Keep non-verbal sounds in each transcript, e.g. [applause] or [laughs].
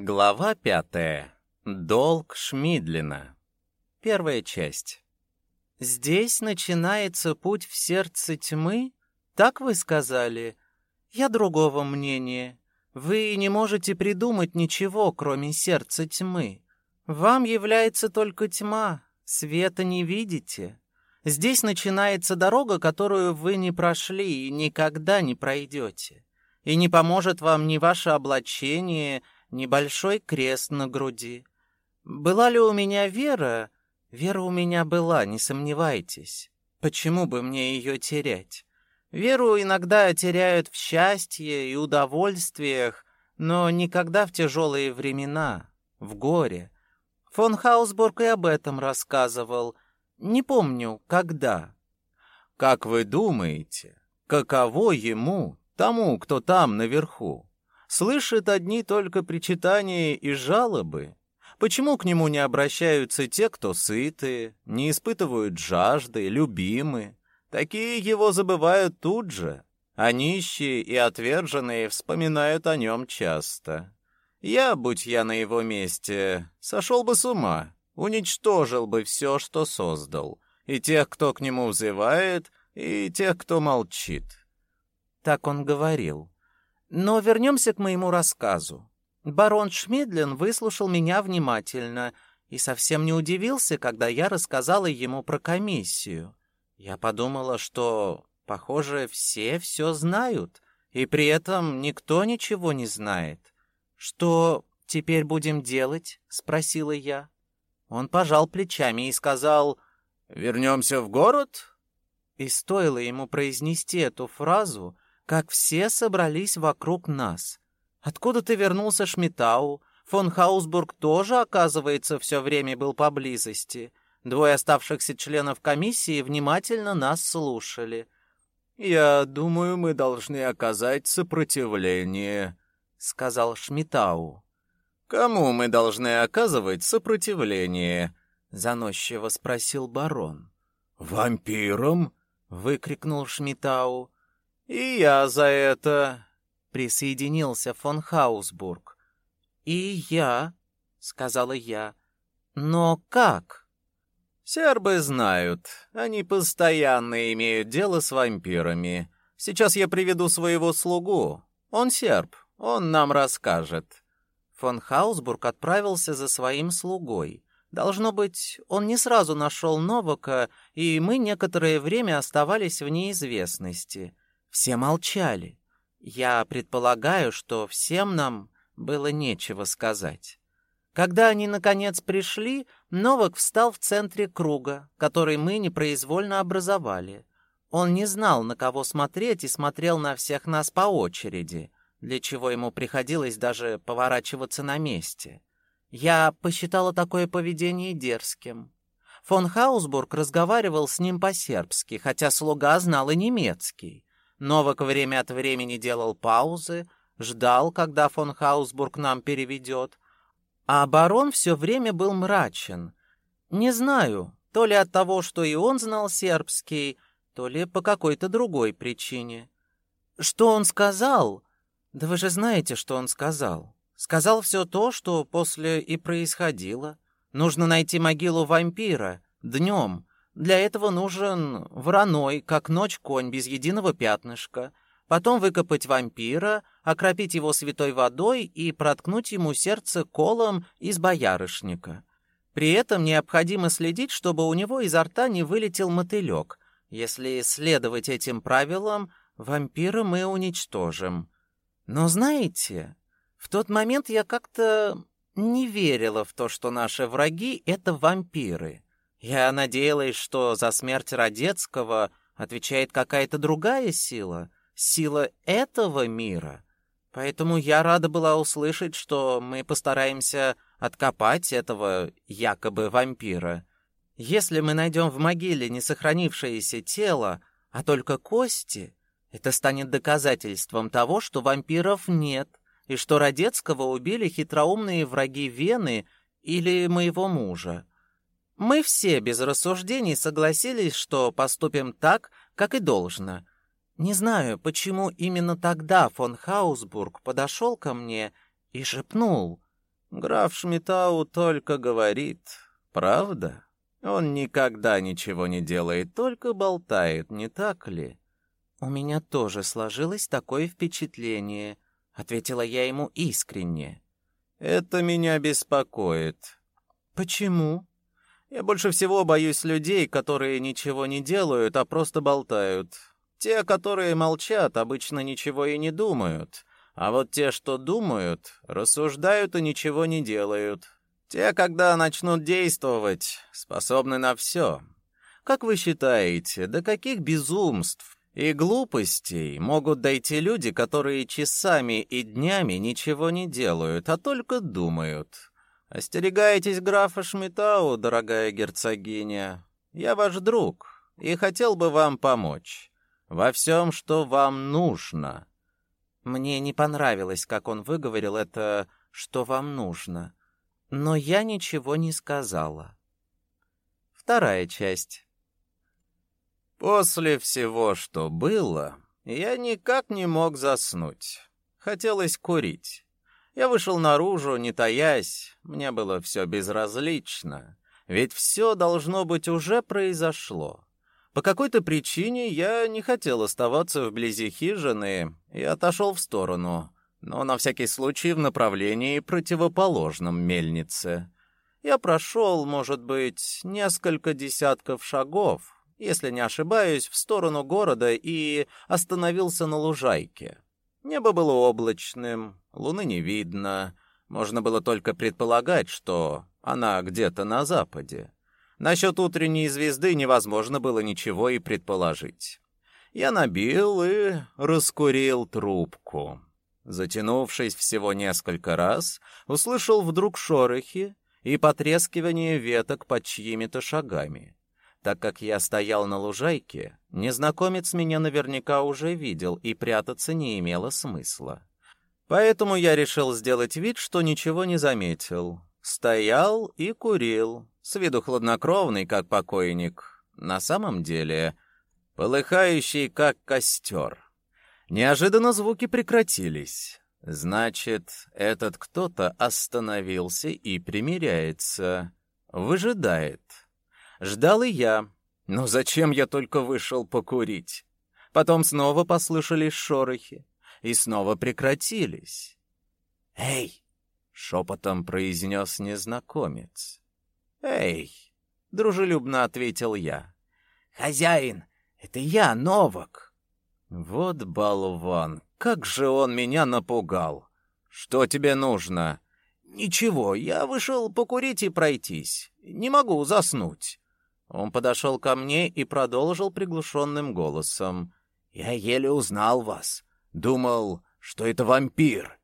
Глава пятая. Долг Шмидлина. Первая часть. «Здесь начинается путь в сердце тьмы? Так вы сказали? Я другого мнения. Вы не можете придумать ничего, кроме сердца тьмы. Вам является только тьма, света не видите. Здесь начинается дорога, которую вы не прошли и никогда не пройдете. И не поможет вам ни ваше облачение, небольшой крест на груди. Была ли у меня вера? Вера у меня была, не сомневайтесь. Почему бы мне ее терять? Веру иногда теряют в счастье и удовольствиях, но никогда в тяжелые времена, в горе. Фон Хаусбург и об этом рассказывал. Не помню, когда. Как вы думаете, каково ему, тому, кто там наверху? Слышит одни только причитания и жалобы. Почему к нему не обращаются те, кто сыты, не испытывают жажды, любимы? Такие его забывают тут же, а нищие и отверженные вспоминают о нем часто. Я, будь я на его месте, сошел бы с ума, уничтожил бы все, что создал, и тех, кто к нему взывает, и тех, кто молчит. Так он говорил. Но вернемся к моему рассказу. Барон Шмидлин выслушал меня внимательно и совсем не удивился, когда я рассказала ему про комиссию. Я подумала, что, похоже, все все знают, и при этом никто ничего не знает. «Что теперь будем делать?» — спросила я. Он пожал плечами и сказал «Вернемся в город?» И стоило ему произнести эту фразу, как все собрались вокруг нас. Откуда-то вернулся Шмитау, фон Хаусбург тоже, оказывается, все время был поблизости. Двое оставшихся членов комиссии внимательно нас слушали. «Я думаю, мы должны оказать сопротивление», — сказал Шмитау. «Кому мы должны оказывать сопротивление?» — заносчиво спросил барон. «Вампирам?» — выкрикнул Шмитау. «И я за это...» — присоединился фон Хаусбург. «И я...» — сказала я. «Но как?» «Сербы знают. Они постоянно имеют дело с вампирами. Сейчас я приведу своего слугу. Он серб. Он нам расскажет». Фон Хаусбург отправился за своим слугой. Должно быть, он не сразу нашел Новака, и мы некоторое время оставались в неизвестности. Все молчали. Я предполагаю, что всем нам было нечего сказать. Когда они, наконец, пришли, Новак встал в центре круга, который мы непроизвольно образовали. Он не знал, на кого смотреть, и смотрел на всех нас по очереди, для чего ему приходилось даже поворачиваться на месте. Я посчитала такое поведение дерзким. Фон Хаусбург разговаривал с ним по-сербски, хотя слуга знал и немецкий. Новак время от времени делал паузы, ждал, когда фон Хаусбург нам переведет. А барон все время был мрачен. Не знаю, то ли от того, что и он знал сербский, то ли по какой-то другой причине. Что он сказал? Да вы же знаете, что он сказал. Сказал все то, что после и происходило. Нужно найти могилу вампира днем, для этого нужен вороной, как ночь конь без единого пятнышка. Потом выкопать вампира, окропить его святой водой и проткнуть ему сердце колом из боярышника. При этом необходимо следить, чтобы у него изо рта не вылетел мотылек. Если следовать этим правилам, вампира мы уничтожим. Но знаете, в тот момент я как-то не верила в то, что наши враги — это вампиры. Я надеялась, что за смерть Родецкого отвечает какая-то другая сила, сила этого мира. Поэтому я рада была услышать, что мы постараемся откопать этого якобы вампира. Если мы найдем в могиле не сохранившееся тело, а только кости, это станет доказательством того, что вампиров нет, и что Родецкого убили хитроумные враги Вены или моего мужа. Мы все без рассуждений согласились, что поступим так, как и должно. Не знаю, почему именно тогда фон Хаусбург подошел ко мне и шепнул. Граф Шмитау только говорит. Правда? Он никогда ничего не делает, только болтает, не так ли? У меня тоже сложилось такое впечатление, ответила я ему искренне. Это меня беспокоит. Почему? Я больше всего боюсь людей, которые ничего не делают, а просто болтают. Те, которые молчат, обычно ничего и не думают. А вот те, что думают, рассуждают и ничего не делают. Те, когда начнут действовать, способны на все. Как вы считаете, до каких безумств и глупостей могут дойти люди, которые часами и днями ничего не делают, а только думают? Остерегайтесь графа Шмитау, дорогая герцогиня. Я ваш друг и хотел бы вам помочь во всем, что вам нужно. Мне не понравилось, как он выговорил это, что вам нужно. Но я ничего не сказала. Вторая часть. После всего, что было, я никак не мог заснуть. Хотелось курить. Я вышел наружу, не таясь, мне было все безразлично, ведь все должно быть уже произошло. По какой-то причине я не хотел оставаться вблизи хижины и отошел в сторону, но на всякий случай в направлении противоположном мельнице. Я прошел, может быть, несколько десятков шагов, если не ошибаюсь, в сторону города и остановился на лужайке. Небо было облачным, луны не видно, можно было только предполагать, что она где-то на западе. Насчет утренней звезды невозможно было ничего и предположить. Я набил и раскурил трубку. Затянувшись всего несколько раз, услышал вдруг шорохи и потрескивание веток под чьими-то шагами. Так как я стоял на лужайке, незнакомец меня наверняка уже видел, и прятаться не имело смысла. Поэтому я решил сделать вид, что ничего не заметил. Стоял и курил, с виду хладнокровный, как покойник, на самом деле полыхающий, как костер. Неожиданно звуки прекратились. Значит, этот кто-то остановился и примиряется, выжидает. Ждал и я. Но зачем я только вышел покурить? Потом снова послышались шорохи и снова прекратились. «Эй!» — шепотом произнес незнакомец. «Эй!» — дружелюбно ответил я. «Хозяин, это я, Новак!» Вот болван, как же он меня напугал! Что тебе нужно? Ничего, я вышел покурить и пройтись. Не могу заснуть. Он подошел ко мне и продолжил приглушенным голосом. Я еле узнал вас. Думал, что это вампир.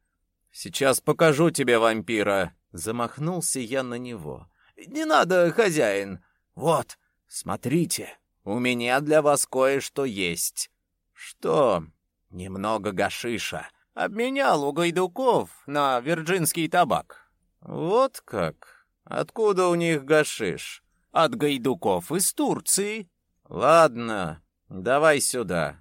Сейчас покажу тебе вампира. Замахнулся я на него. «Не надо, хозяин. Вот, смотрите, у меня для вас кое-что есть». «Что?» «Немного гашиша. Обменял у гайдуков на вирджинский табак». «Вот как? Откуда у них гашиш?» «От гайдуков из Турции». «Ладно, давай сюда».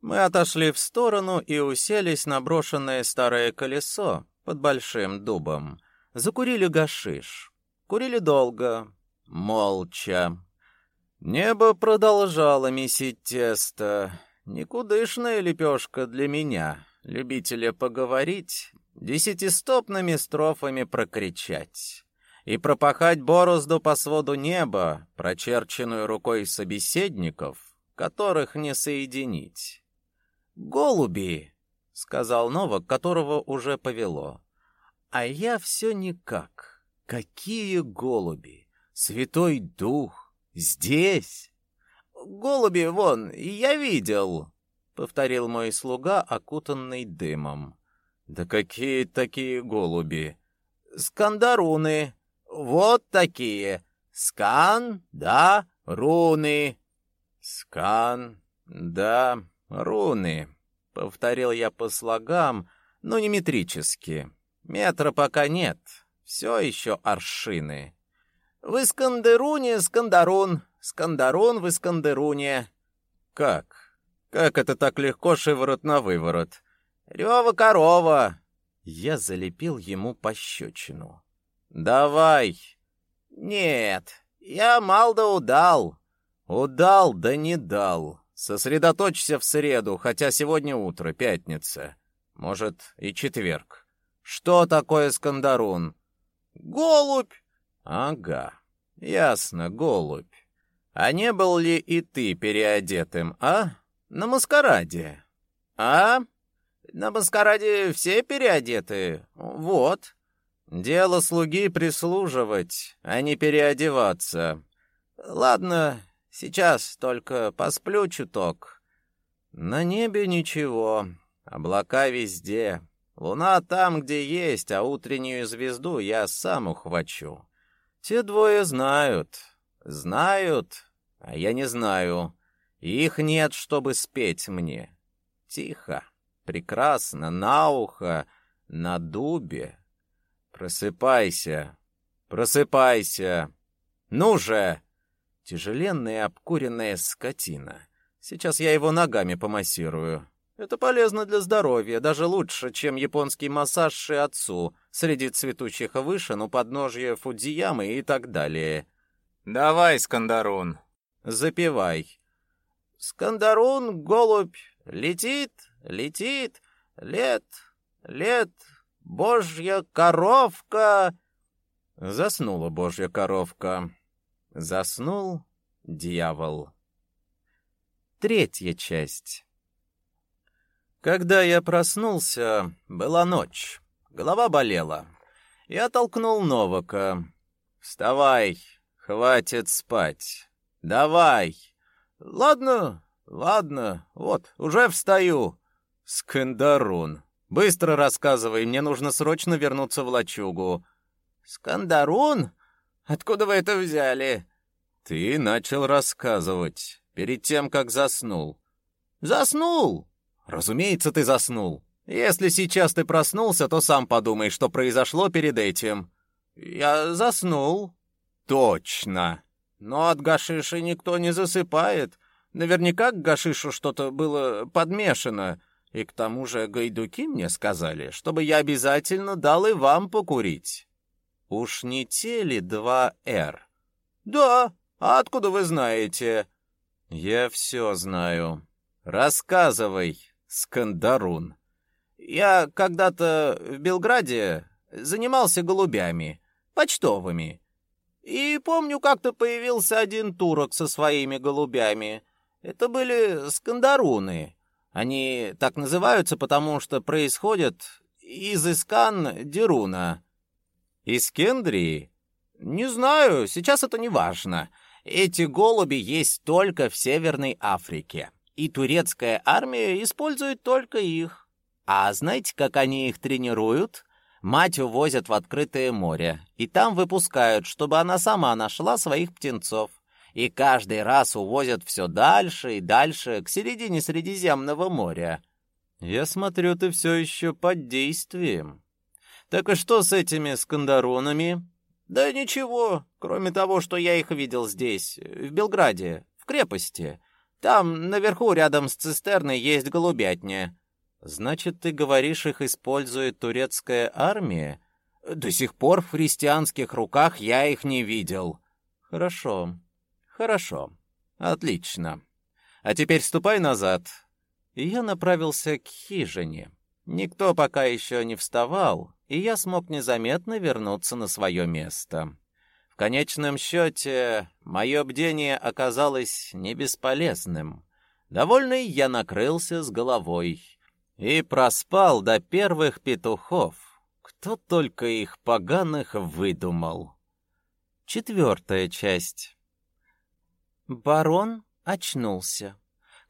Мы отошли в сторону и уселись на брошенное старое колесо под большим дубом. Закурили гашиш. Курили долго, молча. Небо продолжало месить тесто. Никудышная лепешка для меня, любителя поговорить, десятистопными строфами прокричать и пропахать борозду по своду неба, прочерченную рукой собеседников, которых не соединить. «Голуби!» — сказал Новак, которого уже повело. А я все никак. Какие голуби! Святой Дух! Здесь! Голуби, вон, я видел, — повторил мой слуга, окутанный дымом. Да какие такие голуби? Скандаруны. Вот такие. Скан, да, руны. Скан, да, руны. Повторил я по слогам, но не метрически. Метра пока нет. Все еще аршины. В Искандеруне Скандарун, Скандарун в Искандеруне. Как? Как это так легко шиворот на выворот? Рева корова. Я залепил ему пощечину. «Давай!» «Нет, я мал да удал». «Удал да не дал. Сосредоточься в среду, хотя сегодня утро, пятница. Может, и четверг. Что такое Скандарун?» «Голубь!» «Ага, ясно, голубь. А не был ли и ты переодетым, а? На маскараде?» «А?» На маскараде все переодеты. Вот. Дело слуги прислуживать, а не переодеваться. Ладно, сейчас только посплю чуток. На небе ничего, облака везде. Луна там, где есть, а утреннюю звезду я сам ухвачу. Те двое знают, знают, а я не знаю. Их нет, чтобы спеть мне. Тихо. Прекрасно, на ухо, на дубе. Просыпайся, просыпайся. Ну же! Тяжеленная обкуренная скотина. Сейчас я его ногами помассирую. Это полезно для здоровья, даже лучше, чем японский массаж шиатсу среди цветущих вышин у подножья Фудзиямы и так далее. Давай, Скандарун, запевай. Скандарун, голубь, летит, летит, лет, лет, божья коровка. Заснула божья коровка. Заснул дьявол. Третья часть. Когда я проснулся, была ночь. Голова болела. Я толкнул Новака. «Вставай, хватит спать. Давай». «Ладно, ладно, вот, уже встаю». «Скандарун. Быстро рассказывай, мне нужно срочно вернуться в лачугу». «Скандарун? Откуда вы это взяли?» «Ты начал рассказывать перед тем, как заснул». «Заснул?» «Разумеется, ты заснул. Если сейчас ты проснулся, то сам подумай, что произошло перед этим». «Я заснул». «Точно. Но от гашиши никто не засыпает. Наверняка к гашишу что-то было подмешано. И к тому же гайдуки мне сказали, чтобы я обязательно дал и вам покурить. Уж не те ли два «Р»? Да, а откуда вы знаете? Я все знаю. Рассказывай, Скандарун. Я когда-то в Белграде занимался голубями, почтовыми. И помню, как-то появился один турок со своими голубями. Это были скандаруны. Они так называются, потому что происходят из Искан-Деруна. Из Кендрии? Не знаю, сейчас это не важно. Эти голуби есть только в Северной Африке. И турецкая армия использует только их. А знаете, как они их тренируют? Мать увозят в открытое море, и там выпускают, чтобы она сама нашла своих птенцов и каждый раз увозят все дальше и дальше к середине Средиземного моря. Я смотрю, ты все еще под действием. Так и что с этими скандаронами? Да ничего, кроме того, что я их видел здесь, в Белграде, в крепости. Там наверху рядом с цистерной есть голубятня. Значит, ты говоришь, их использует турецкая армия? До сих пор в христианских руках я их не видел. Хорошо. Хорошо. Отлично. А теперь ступай назад. И я направился к хижине. Никто пока еще не вставал, и я смог незаметно вернуться на свое место. В конечном счете, мое бдение оказалось не бесполезным. Довольный я накрылся с головой и проспал до первых петухов. Кто только их поганых выдумал. Четвертая часть. Барон очнулся.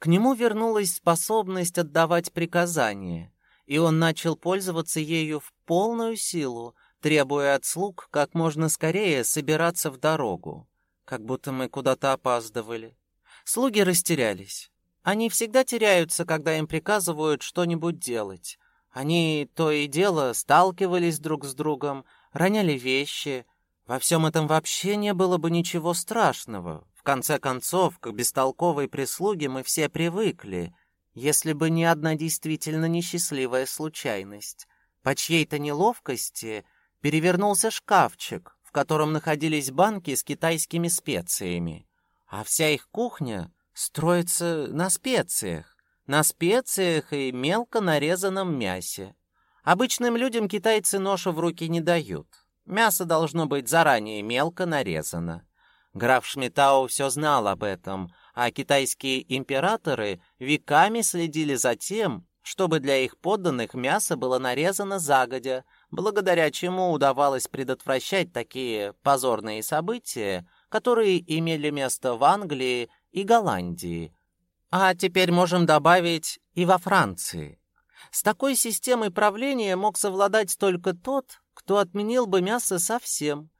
К нему вернулась способность отдавать приказания, и он начал пользоваться ею в полную силу, требуя от слуг как можно скорее собираться в дорогу, как будто мы куда-то опаздывали. Слуги растерялись. Они всегда теряются, когда им приказывают что-нибудь делать. Они то и дело сталкивались друг с другом, роняли вещи. Во всем этом вообще не было бы ничего страшного конце концов, к бестолковой прислуге мы все привыкли, если бы не одна действительно несчастливая случайность. По чьей-то неловкости перевернулся шкафчик, в котором находились банки с китайскими специями. А вся их кухня строится на специях, на специях и мелко нарезанном мясе. Обычным людям китайцы ноша в руки не дают. Мясо должно быть заранее мелко нарезано. Граф Шмитау все знал об этом, а китайские императоры веками следили за тем, чтобы для их подданных мясо было нарезано загодя, благодаря чему удавалось предотвращать такие позорные события, которые имели место в Англии и Голландии. А теперь можем добавить и во Франции. С такой системой правления мог совладать только тот, кто отменил бы мясо совсем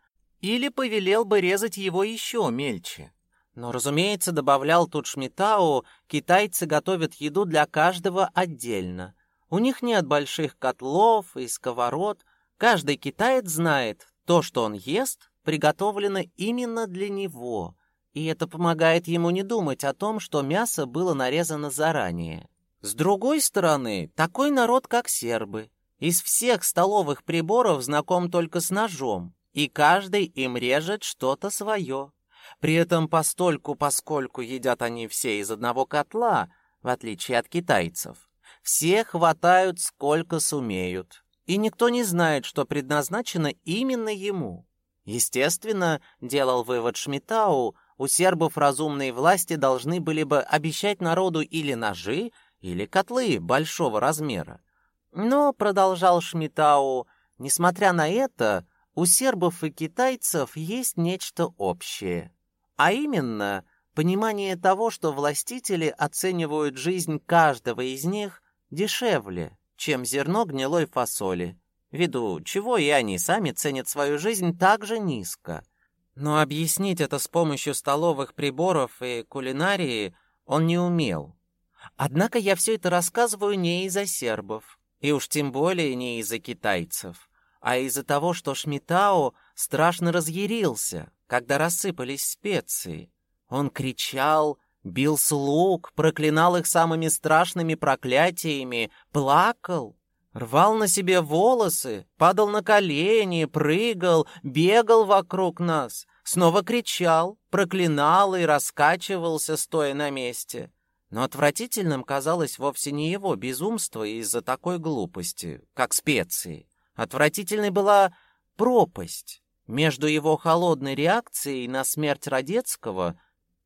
или повелел бы резать его еще мельче. Но, разумеется, добавлял тут Шмитау, китайцы готовят еду для каждого отдельно. У них нет больших котлов и сковород. Каждый китаец знает, то, что он ест, приготовлено именно для него, и это помогает ему не думать о том, что мясо было нарезано заранее. С другой стороны, такой народ, как сербы, из всех столовых приборов знаком только с ножом, и каждый им режет что-то свое. При этом постольку, поскольку едят они все из одного котла, в отличие от китайцев, все хватают сколько сумеют, и никто не знает, что предназначено именно ему. Естественно, делал вывод Шмитау, у сербов разумные власти должны были бы обещать народу или ножи, или котлы большого размера. Но, продолжал Шмитау, несмотря на это, у сербов и китайцев есть нечто общее. А именно, понимание того, что властители оценивают жизнь каждого из них дешевле, чем зерно гнилой фасоли, ввиду чего и они сами ценят свою жизнь так же низко. Но объяснить это с помощью столовых приборов и кулинарии он не умел. Однако я все это рассказываю не из-за сербов, и уж тем более не из-за китайцев, а из-за того, что Шмитао страшно разъярился, когда рассыпались специи. Он кричал, бил слуг, проклинал их самыми страшными проклятиями, плакал, рвал на себе волосы, падал на колени, прыгал, бегал вокруг нас, снова кричал, проклинал и раскачивался, стоя на месте. Но отвратительным казалось вовсе не его безумство из-за такой глупости, как специи. Отвратительной была пропасть, между его холодной реакцией на смерть Радецкого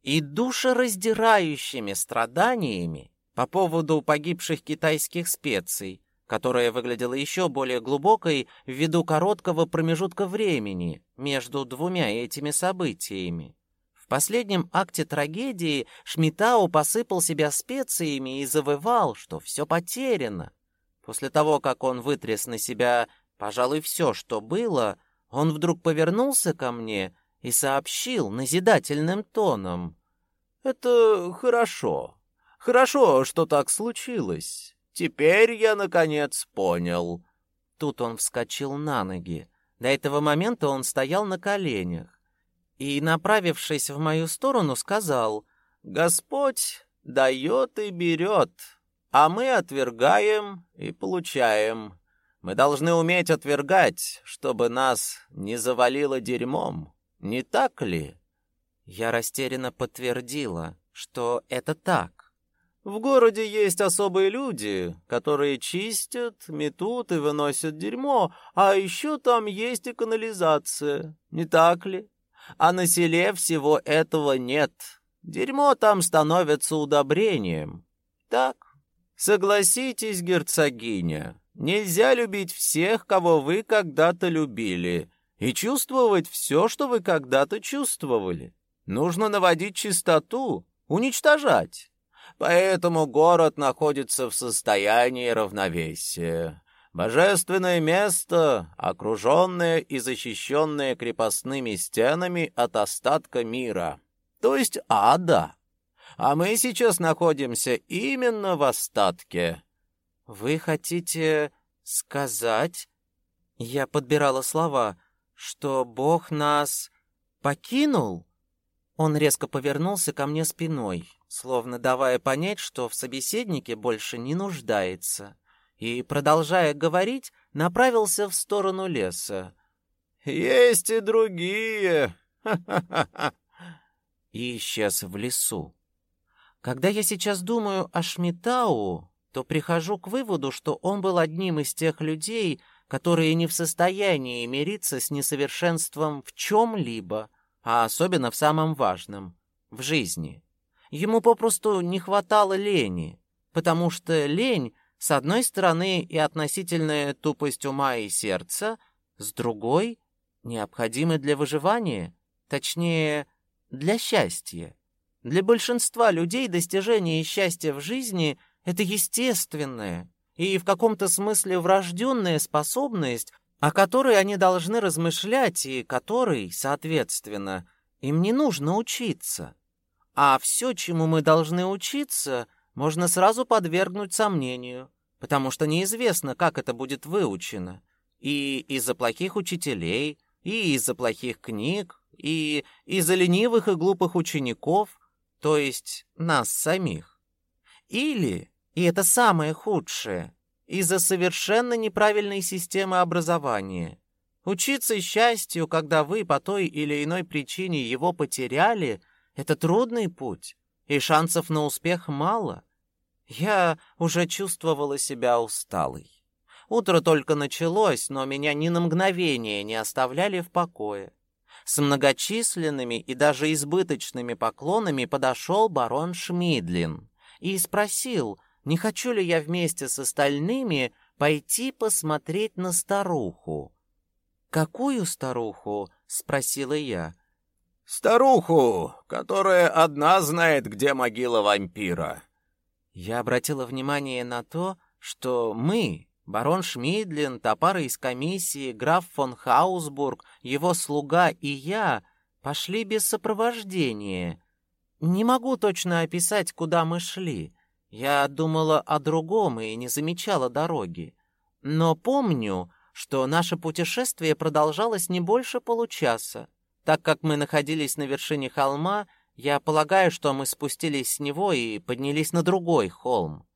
и душераздирающими страданиями по поводу погибших китайских специй, которая выглядела еще более глубокой ввиду короткого промежутка времени между двумя этими событиями. В последнем акте трагедии Шмитау посыпал себя специями и завывал, что все потеряно. После того, как он вытряс на себя, пожалуй, все, что было, он вдруг повернулся ко мне и сообщил назидательным тоном. «Это хорошо. Хорошо, что так случилось. Теперь я, наконец, понял». Тут он вскочил на ноги. До этого момента он стоял на коленях. И, направившись в мою сторону, сказал, «Господь дает и берет, а мы отвергаем и получаем. Мы должны уметь отвергать, чтобы нас не завалило дерьмом. Не так ли? Я растерянно подтвердила, что это так. В городе есть особые люди, которые чистят, метут и выносят дерьмо, а еще там есть и канализация, не так ли? А на селе всего этого нет. Дерьмо там становится удобрением. Так? Согласитесь, герцогиня, Нельзя любить всех, кого вы когда-то любили, и чувствовать все, что вы когда-то чувствовали. Нужно наводить чистоту, уничтожать. Поэтому город находится в состоянии равновесия. Божественное место, окруженное и защищенное крепостными стенами от остатка мира, то есть ада. А мы сейчас находимся именно в остатке. «Вы хотите сказать...» Я подбирала слова, что Бог нас покинул? Он резко повернулся ко мне спиной, словно давая понять, что в собеседнике больше не нуждается. И, продолжая говорить, направился в сторону леса. «Есть и другие!» [laughs] И исчез в лесу. Когда я сейчас думаю о Шмитау, то прихожу к выводу, что он был одним из тех людей, которые не в состоянии мириться с несовершенством в чем-либо, а особенно в самом важном — в жизни. Ему попросту не хватало лени, потому что лень, с одной стороны, и относительная тупость ума и сердца, с другой — необходимы для выживания, точнее, для счастья. Для большинства людей достижение счастья в жизни — это естественное и в каком-то смысле врожденная способность, о которой они должны размышлять и которой, соответственно, им не нужно учиться. А все, чему мы должны учиться, можно сразу подвергнуть сомнению, потому что неизвестно, как это будет выучено. И из-за плохих учителей, и из-за плохих книг, и из-за ленивых и глупых учеников, то есть нас самих. Или, и это самое худшее, из-за совершенно неправильной системы образования. Учиться счастью, когда вы по той или иной причине его потеряли, это трудный путь, и шансов на успех мало. Я уже чувствовала себя усталой. Утро только началось, но меня ни на мгновение не оставляли в покое. С многочисленными и даже избыточными поклонами подошел барон Шмидлин и спросил, не хочу ли я вместе с остальными пойти посмотреть на старуху. «Какую старуху?» — спросила я. «Старуху, которая одна знает, где могила вампира», я обратила внимание на то, что мы, барон Шмидлин, топары из комиссии, граф фон Хаусбург, его слуга и я пошли без сопровождения. Не могу точно описать, куда мы шли. Я думала о другом и не замечала дороги. Но помню, что наше путешествие продолжалось не больше получаса. Так как мы находились на вершине холма, я полагаю, что мы спустились с него и поднялись на другой холм.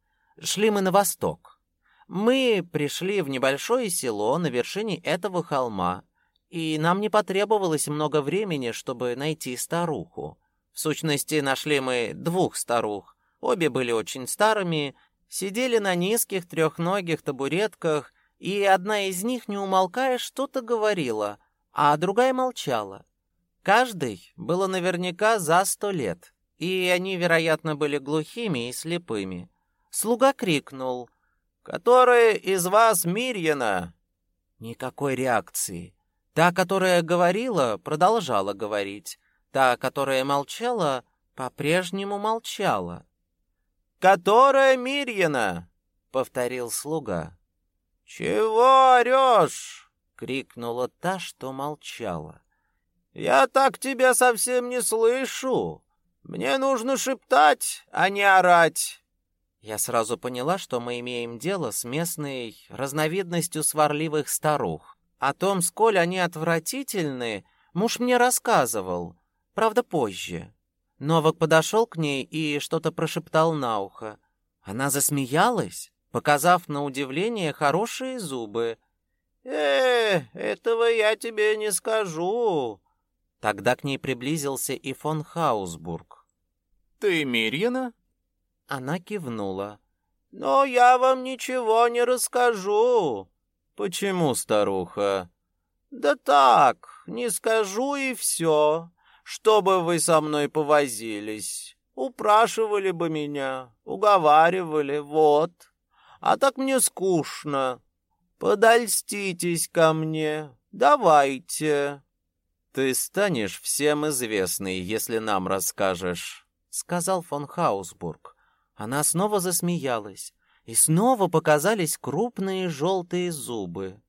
Шли мы на восток. Мы пришли в небольшое село на вершине этого холма, и нам не потребовалось много времени, чтобы найти старуху. В сущности, нашли мы двух старух. Обе были очень старыми, сидели на низких трехногих табуретках, и одна из них, не умолкая, что-то говорила, а другая молчала. Каждый было наверняка за сто лет, и они, вероятно, были глухими и слепыми. Слуга крикнул «Которая из вас Мирьяна?» Никакой реакции. Та, которая говорила, продолжала говорить. Та, которая молчала, по-прежнему молчала. «Которая Мирьяна?» — повторил слуга. «Чего орешь?» — крикнула та, что молчала. «Я так тебя совсем не слышу. Мне нужно шептать, а не орать». Я сразу поняла, что мы имеем дело с местной разновидностью сварливых старух. О том, сколь они отвратительны, муж мне рассказывал, правда, позже. Новак подошел к ней и что-то прошептал на ухо. Она засмеялась, показав на удивление хорошие зубы. «Э, этого я тебе не скажу. Тогда к ней приблизился и фон Хаусбург. «Ты Мирьяна?» Она кивнула. «Но я вам ничего не расскажу». «Почему, старуха?» «Да так, не скажу и все. Чтобы вы со мной повозились. Упрашивали бы меня, уговаривали, вот. А так мне скучно. Подольститесь ко мне, давайте». «Ты станешь всем известный, если нам расскажешь», — сказал фон Хаусбург. Она снова засмеялась, и снова показались крупные желтые зубы.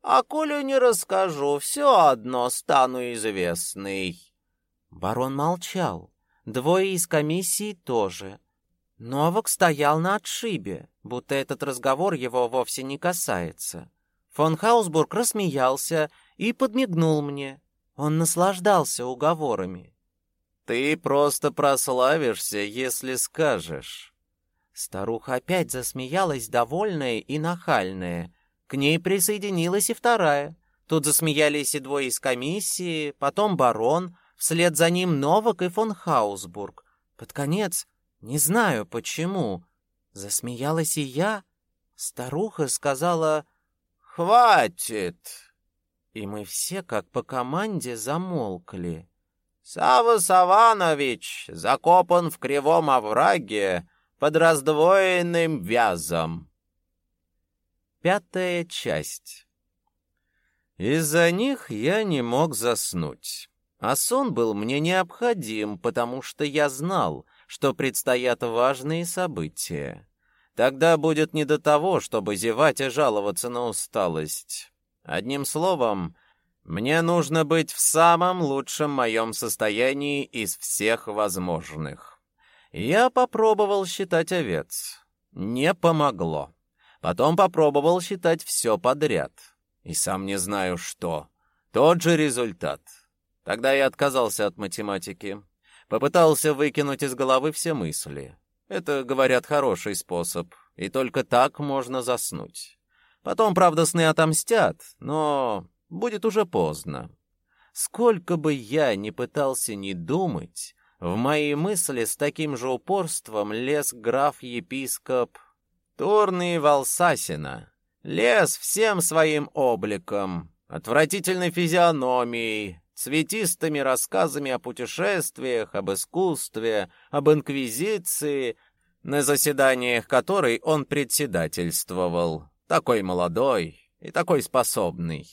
«А коли не расскажу, все одно стану известный». Барон молчал. Двое из комиссии тоже. Новак стоял на отшибе, будто этот разговор его вовсе не касается. Фон Хаусбург рассмеялся и подмигнул мне. Он наслаждался уговорами. «Ты просто прославишься, если скажешь». Старуха опять засмеялась, довольная и нахальная. К ней присоединилась и вторая. Тут засмеялись и двое из комиссии, потом барон, вслед за ним Новак и фон Хаусбург. Под конец, не знаю почему, засмеялась и я. Старуха сказала «Хватит!» И мы все, как по команде, замолкли. «Сава Саванович закопан в кривом овраге под раздвоенным вязом». Пятая часть. Из-за них я не мог заснуть. А сон был мне необходим, потому что я знал, что предстоят важные события. Тогда будет не до того, чтобы зевать и жаловаться на усталость. Одним словом, мне нужно быть в самом лучшем моем состоянии из всех возможных. Я попробовал считать овец. Не помогло. Потом попробовал считать все подряд. И сам не знаю что. Тот же результат. Тогда я отказался от математики. Попытался выкинуть из головы все мысли. Это, говорят, хороший способ, и только так можно заснуть. Потом, правда, сны отомстят, но будет уже поздно. Сколько бы я ни пытался не думать, в мои мысли с таким же упорством лез граф-епископ Турный Валсасина. Лез всем своим обликом, отвратительной физиономией, цветистыми рассказами о путешествиях, об искусстве, об инквизиции, на заседаниях которой он председательствовал. Такой молодой и такой способный.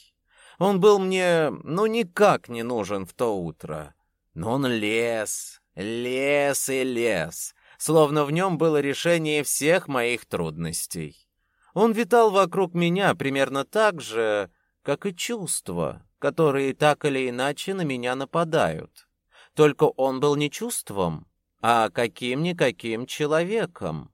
Он был мне, ну, никак не нужен в то утро. Но он лез, лез и лез, словно в нем было решение всех моих трудностей. Он витал вокруг меня примерно так же, как и чувства, которые так или иначе на меня нападают. Только он был не чувством, а каким-никаким человеком.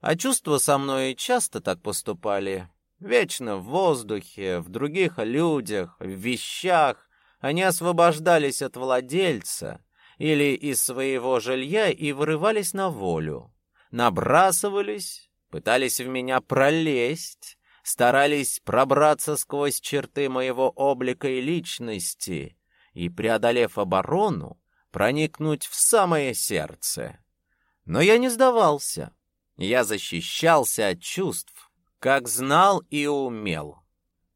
А чувства со мной часто так поступали. Вечно в воздухе, в других людях, в вещах. Они освобождались от владельца, или из своего жилья и вырывались на волю. Набрасывались, пытались в меня пролезть, старались пробраться сквозь черты моего облика и личности и, преодолев оборону, проникнуть в самое сердце. Но я не сдавался. Я защищался от чувств, как знал и умел.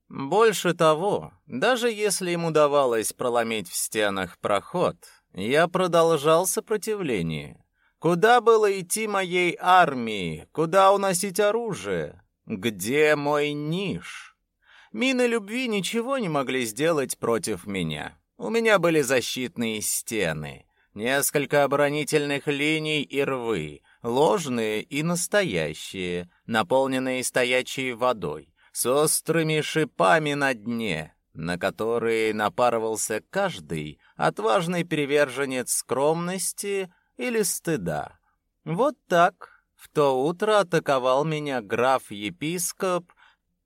Больше того, даже если им удавалось проломить в стенах проход, я продолжал сопротивление. Куда было идти моей армии? Куда уносить оружие? Где мой ниш? Мины любви ничего не могли сделать против меня. У меня были защитные стены, несколько оборонительных линий и рвы, ложные и настоящие, наполненные стоячей водой, с острыми шипами на дне, на которые напарывался каждый отважный приверженец скромности или стыда. Вот так в то утро атаковал меня граф-епископ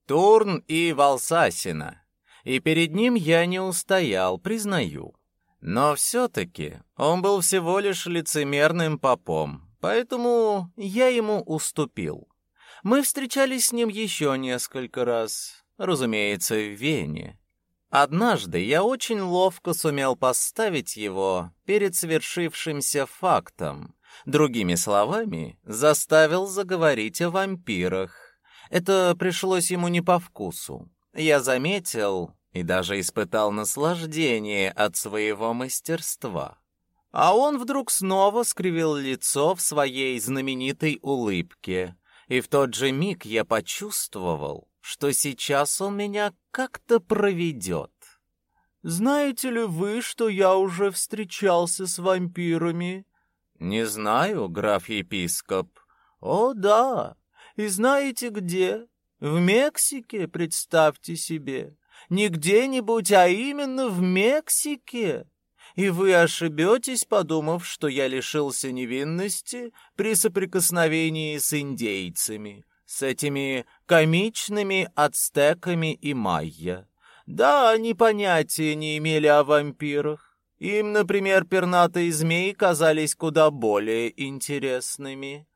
Турн и Валсасина, и перед ним я не устоял, признаю. Но все-таки он был всего лишь лицемерным попом, поэтому я ему уступил. Мы встречались с ним еще несколько раз, разумеется, в Вене. Однажды я очень ловко сумел поставить его перед свершившимся фактом. Другими словами, заставил заговорить о вампирах. Это пришлось ему не по вкусу. Я заметил и даже испытал наслаждение от своего мастерства. А он вдруг снова скривил лицо в своей знаменитой улыбке, и в тот же миг я почувствовал, что сейчас он меня как-то проведет. «Знаете ли вы, что я уже встречался с вампирами?» «Не знаю, граф-епископ». «О, да. И знаете где? В Мексике, представьте себе. Не где-нибудь, а именно в Мексике. И вы ошибетесь, подумав, что я лишился невинности при соприкосновении с индейцами с этими комичными ацтеками и майя. Да, они понятия не имели о вампирах. Им, например, пернатые змеи казались куда более интересными.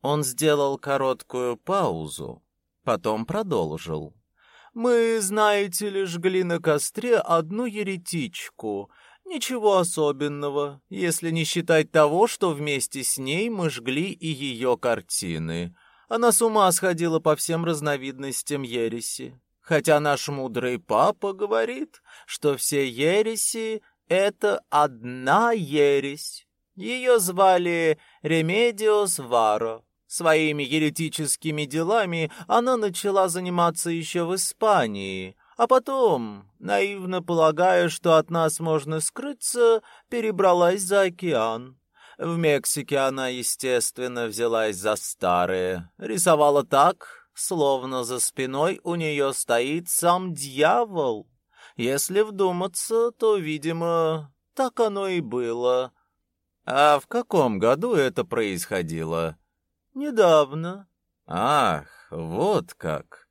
Он сделал короткую паузу, потом продолжил. Мы, знаете ли, жгли на костре одну еретичку. Ничего особенного, если не считать того, что вместе с ней мы жгли и ее картины. Она с ума сходила по всем разновидностям ереси. Хотя наш мудрый папа говорит, что все ереси — это одна ересь. Ее звали Ремедиос Варо. Своими еретическими делами она начала заниматься еще в Испании, а потом, наивно полагая, что от нас можно скрыться, перебралась за океан. В Мексике она, естественно, взялась за старое, рисовала так, словно за спиной у нее стоит сам дьявол. Если вдуматься, то, видимо, так оно и было. А в каком году это происходило? Недавно. Ах, вот как.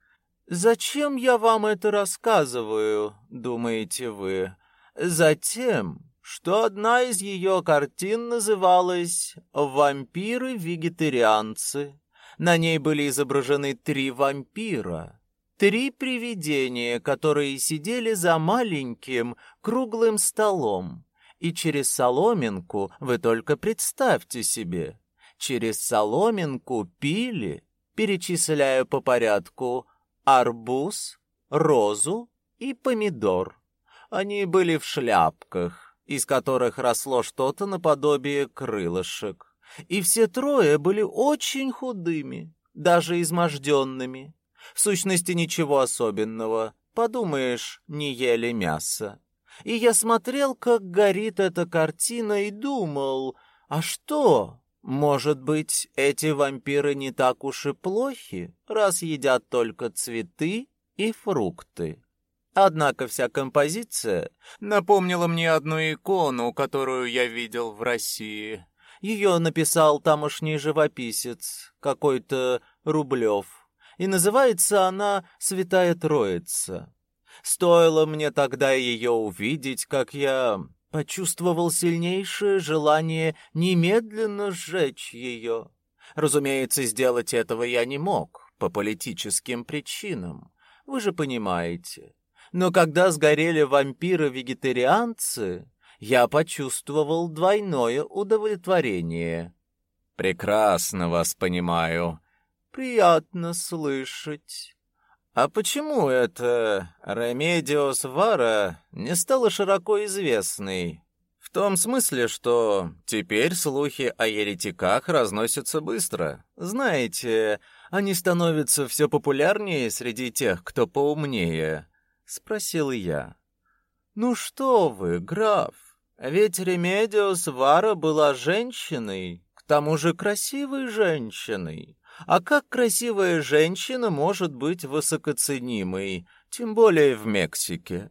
Зачем я вам это рассказываю, думаете вы? Затем, что одна из ее картин называлась «Вампиры-вегетарианцы». На ней были изображены три вампира, три привидения, которые сидели за маленьким круглым столом. И через соломинку вы только представьте себе, через соломинку пили, перечисляя по порядку, арбуз, розу и помидор. Они были в шляпках, из которых росло что-то наподобие крылышек. И все трое были очень худыми, даже изможденными. В сущности, ничего особенного. Подумаешь, не ели мясо. И я смотрел, как горит эта картина, и думал, а что, может быть, эти вампиры не так уж и плохи, раз едят только цветы и фрукты. Однако вся композиция напомнила мне одну икону, которую я видел в России. Ее написал тамошний живописец, какой-то Рублев, и называется она «Святая Троица». Стоило мне тогда ее увидеть, как я почувствовал сильнейшее желание немедленно сжечь ее. Разумеется, сделать этого я не мог по политическим причинам. Вы же понимаете. Но когда сгорели вампиры-вегетарианцы, я почувствовал двойное удовлетворение. Прекрасно вас понимаю. Приятно слышать. А почему это Ремедиос Вара не стала широко известной? В том смысле, что теперь слухи о еретиках разносятся быстро. Знаете, они становятся все популярнее среди тех, кто поумнее, спросил я. Ну что вы, граф? Ведь Ремедиос Вара была женщиной, к тому же красивой женщиной. А как красивая женщина может быть высокоценимой, тем более в Мексике?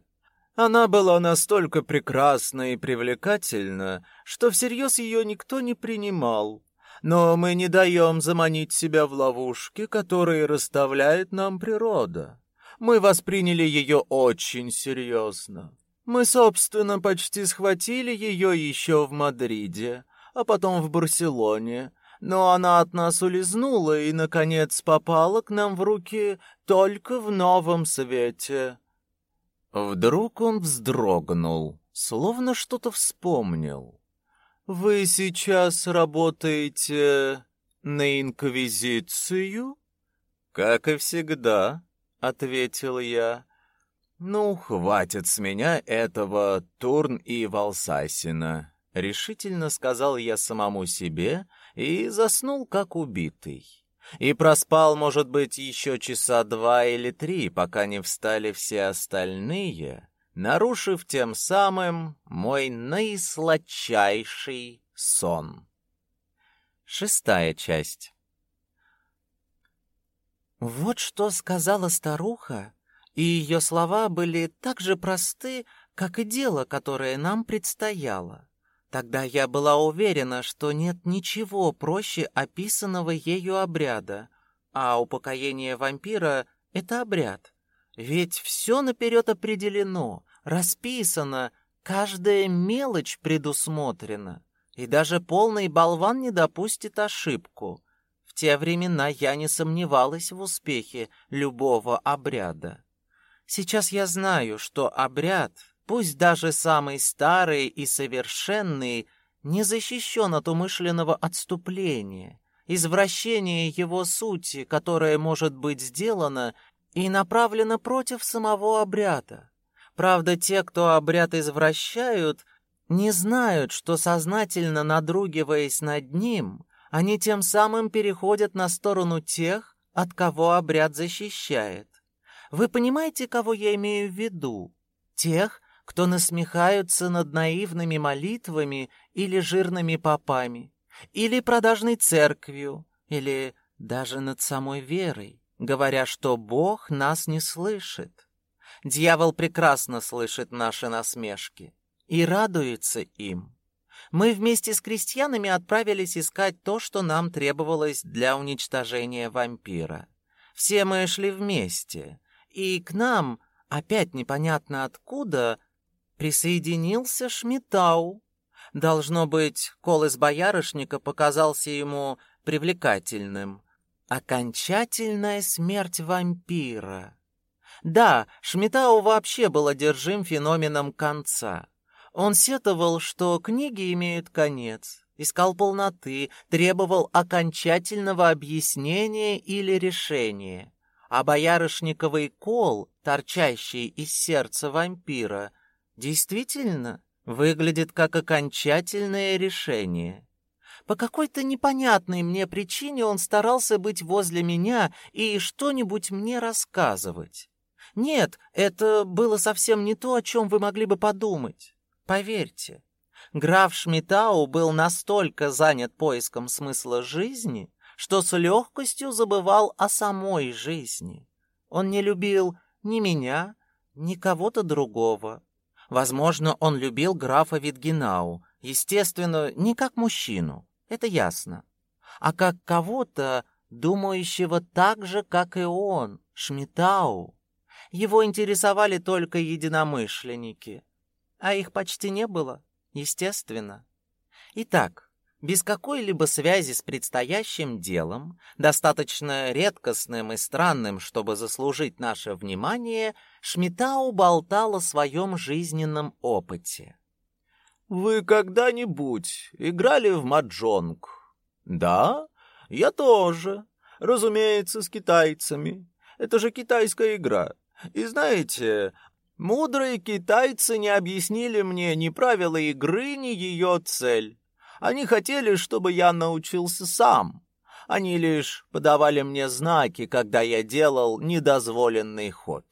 Она была настолько прекрасна и привлекательна, что всерьез ее никто не принимал. Но мы не даем заманить себя в ловушки, которые расставляет нам природа. Мы восприняли ее очень серьезно. Мы, собственно, почти схватили ее еще в Мадриде, а потом в Барселоне, но она от нас улизнула и, наконец, попала к нам в руки только в новом свете». Вдруг он вздрогнул, словно что-то вспомнил. «Вы сейчас работаете на Инквизицию?» «Как и всегда», — ответил я. «Ну, хватит с меня этого Турн и Валсасина», — решительно сказал я самому себе и заснул как убитый. И проспал, может быть, еще часа два или три, пока не встали все остальные, нарушив тем самым мой наисладчайший сон. Шестая часть. Вот что сказала старуха, и ее слова были так же просты, как и дело, которое нам предстояло. Тогда я была уверена, что нет ничего проще описанного ею обряда, а упокоение вампира — это обряд. Ведь все наперед определено, расписано, каждая мелочь предусмотрена, и даже полный болван не допустит ошибку. Те времена я не сомневалась в успехе любого обряда. Сейчас я знаю, что обряд, пусть даже самый старый и совершенный, не защищен от умышленного отступления, извращения его сути, которое может быть сделано и направлено против самого обряда. Правда, те, кто обряд извращают, не знают, что сознательно надругиваясь над ним, они тем самым переходят на сторону тех, от кого обряд защищает. Вы понимаете, кого я имею в виду? Тех, кто насмехаются над наивными молитвами или жирными попами, или продажной церковью, или даже над самой верой, говоря, что Бог нас не слышит. Дьявол прекрасно слышит наши насмешки и радуется им. Мы вместе с крестьянами отправились искать то, что нам требовалось для уничтожения вампира. Все мы шли вместе, и к нам, опять непонятно откуда, присоединился Шмитау. Должно быть, кол из боярышника показался ему привлекательным. Окончательная смерть вампира. Да, Шмитау вообще был одержим феноменом конца. Он сетовал, что книги имеют конец, искал полноты, требовал окончательного объяснения или решения. А боярышниковый кол, торчащий из сердца вампира, действительно выглядит как окончательное решение. По какой-то непонятной мне причине он старался быть возле меня и что-нибудь мне рассказывать. Нет, это было совсем не то, о чем вы могли бы подумать. Поверьте, граф Шмитау был настолько занят поиском смысла жизни, что с легкостью забывал о самой жизни. Он не любил ни меня, ни кого-то другого. Возможно, он любил графа Витгенау, естественно, не как мужчину, это ясно, а как кого-то, думающего так же, как и он, Шмитау. Его интересовали только единомышленники, а их почти не было, естественно. Итак, без какой-либо связи с предстоящим делом, достаточно редкостным и странным, чтобы заслужить наше внимание, Шмитау болтал о своем жизненном опыте. «Вы когда-нибудь играли в маджонг?» «Да, я тоже. Разумеется, с китайцами. Это же китайская игра. И знаете, мудрые китайцы не объяснили мне ни правила игры, ни ее цель. Они хотели, чтобы я научился сам. Они лишь подавали мне знаки, когда я делал недозволенный ход.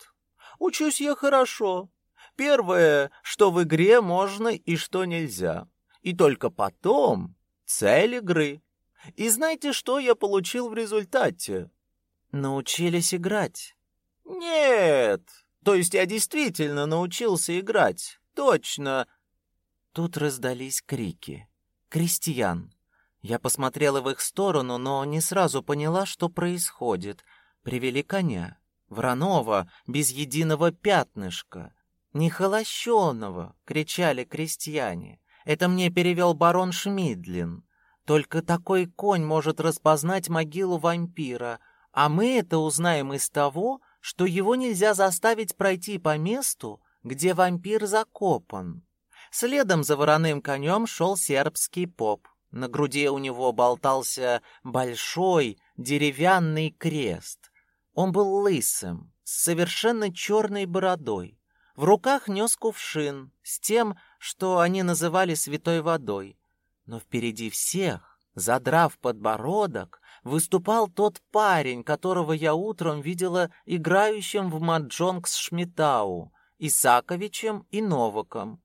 Учусь я хорошо. Первое, что в игре можно и что нельзя. И только потом цель игры. И знаете, что я получил в результате? Научились играть. Нет. То есть я действительно научился играть. Точно. Тут раздались крики крестьян. Я посмотрела в их сторону, но не сразу поняла, что происходит. Привели коня. Вороного, без единого пятнышка. «Нехолощенного!» — кричали крестьяне. Это мне перевел барон Шмидлин. Только такой конь может распознать могилу вампира, а мы это узнаем из того, что его нельзя заставить пройти по месту, где вампир закопан. Следом за вороным конем шел сербский поп. На груди у него болтался большой деревянный крест. Он был лысым, с совершенно черной бородой. В руках нес кувшин с тем, что они называли святой водой. Но впереди всех, задрав подбородок, выступал тот парень, которого я утром видела играющим в маджонг с Шмитау, Исаковичем и Новаком.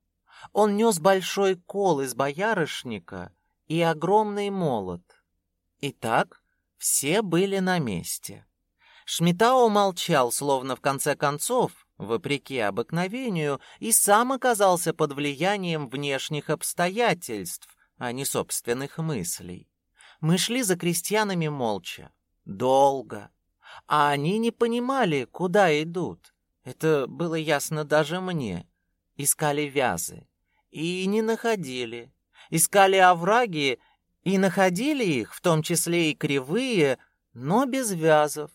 Он нес большой кол из боярышника и огромный молот. Итак, все были на месте. Шмитао молчал, словно в конце концов, вопреки обыкновению, и сам оказался под влиянием внешних обстоятельств, а не собственных мыслей. Мы шли за крестьянами молча, долго, а они не понимали, куда идут. Это было ясно даже мне. Искали вязы и не находили. Искали овраги и находили их, в том числе и кривые, но без вязов.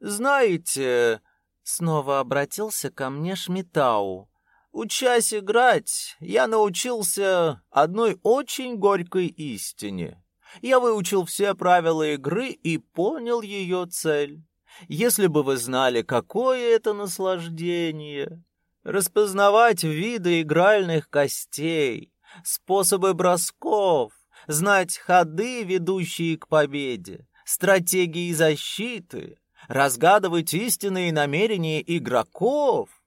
«Знаете, Снова обратился ко мне Шмитау. Учась играть, я научился одной очень горькой истине. Я выучил все правила игры и понял ее цель. Если бы вы знали, какое это наслаждение. Распознавать виды игральных костей, способы бросков, знать ходы, ведущие к победе, стратегии защиты, разгадывать истинные намерения игроков —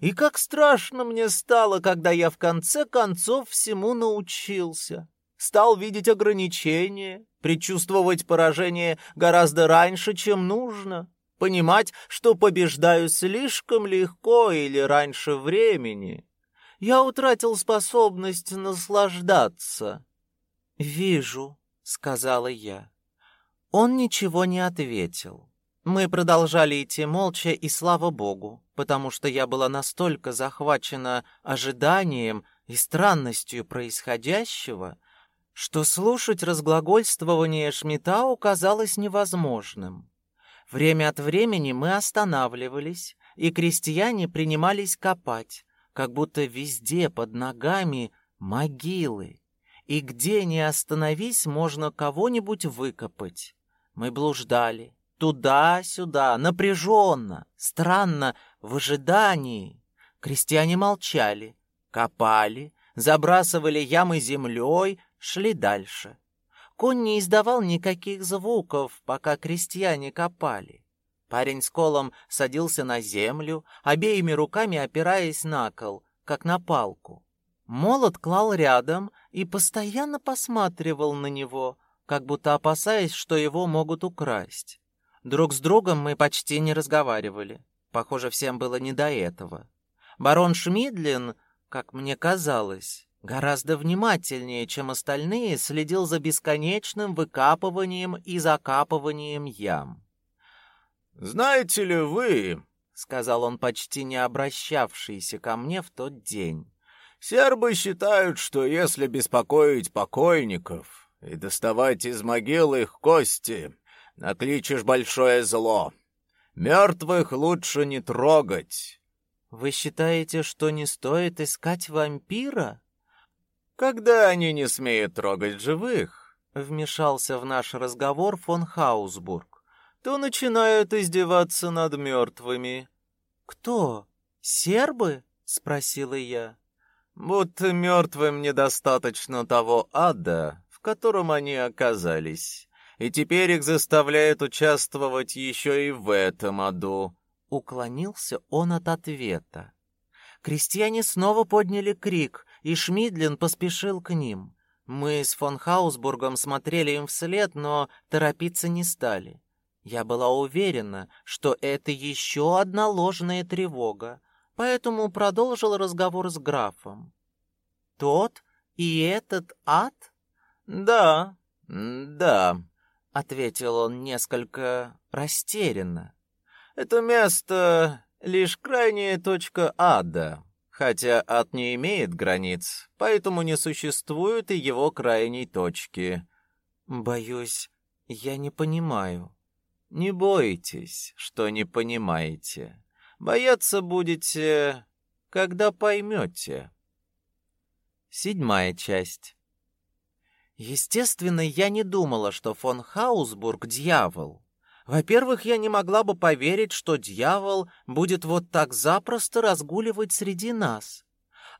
и как страшно мне стало, когда я в конце концов всему научился. Стал видеть ограничения, предчувствовать поражение гораздо раньше, чем нужно, понимать, что побеждаю слишком легко или раньше времени. Я утратил способность наслаждаться. «Вижу», — сказала я. Он ничего не ответил. Мы продолжали идти молча, и слава богу, потому что я была настолько захвачена ожиданием и странностью происходящего, что слушать разглагольствование Шмитау казалось невозможным. Время от времени мы останавливались, и крестьяне принимались копать, как будто везде под ногами могилы, и где ни остановись, можно кого-нибудь выкопать. Мы блуждали, Туда-сюда, напряженно, странно, в ожидании. Крестьяне молчали, копали, забрасывали ямы землей, шли дальше. Конь не издавал никаких звуков, пока крестьяне копали. Парень с колом садился на землю, обеими руками опираясь на кол, как на палку. Молот клал рядом и постоянно посматривал на него, как будто опасаясь, что его могут украсть. Друг с другом мы почти не разговаривали. Похоже, всем было не до этого. Барон Шмидлин, как мне казалось, гораздо внимательнее, чем остальные, следил за бесконечным выкапыванием и закапыванием ям. «Знаете ли вы, — сказал он, почти не обращавшийся ко мне в тот день, — сербы считают, что если беспокоить покойников и доставать из могил их кости, накличешь большое зло. Мертвых лучше не трогать. Вы считаете, что не стоит искать вампира? Когда они не смеют трогать живых, вмешался в наш разговор фон Хаусбург, то начинают издеваться над мертвыми. Кто? Сербы? спросила я. Будто мертвым недостаточно того ада, в котором они оказались и теперь их заставляют участвовать еще и в этом аду. Уклонился он от ответа. Крестьяне снова подняли крик, и Шмидлин поспешил к ним. Мы с фон Хаусбургом смотрели им вслед, но торопиться не стали. Я была уверена, что это еще одна ложная тревога, поэтому продолжил разговор с графом. «Тот и этот ад?» «Да, да», — ответил он несколько растерянно. «Это место — лишь крайняя точка ада, хотя ад не имеет границ, поэтому не существует и его крайней точки». «Боюсь, я не понимаю». «Не бойтесь, что не понимаете. Бояться будете, когда поймете». Седьмая часть. Естественно, я не думала, что фон Хаусбург — дьявол. Во-первых, я не могла бы поверить, что дьявол будет вот так запросто разгуливать среди нас.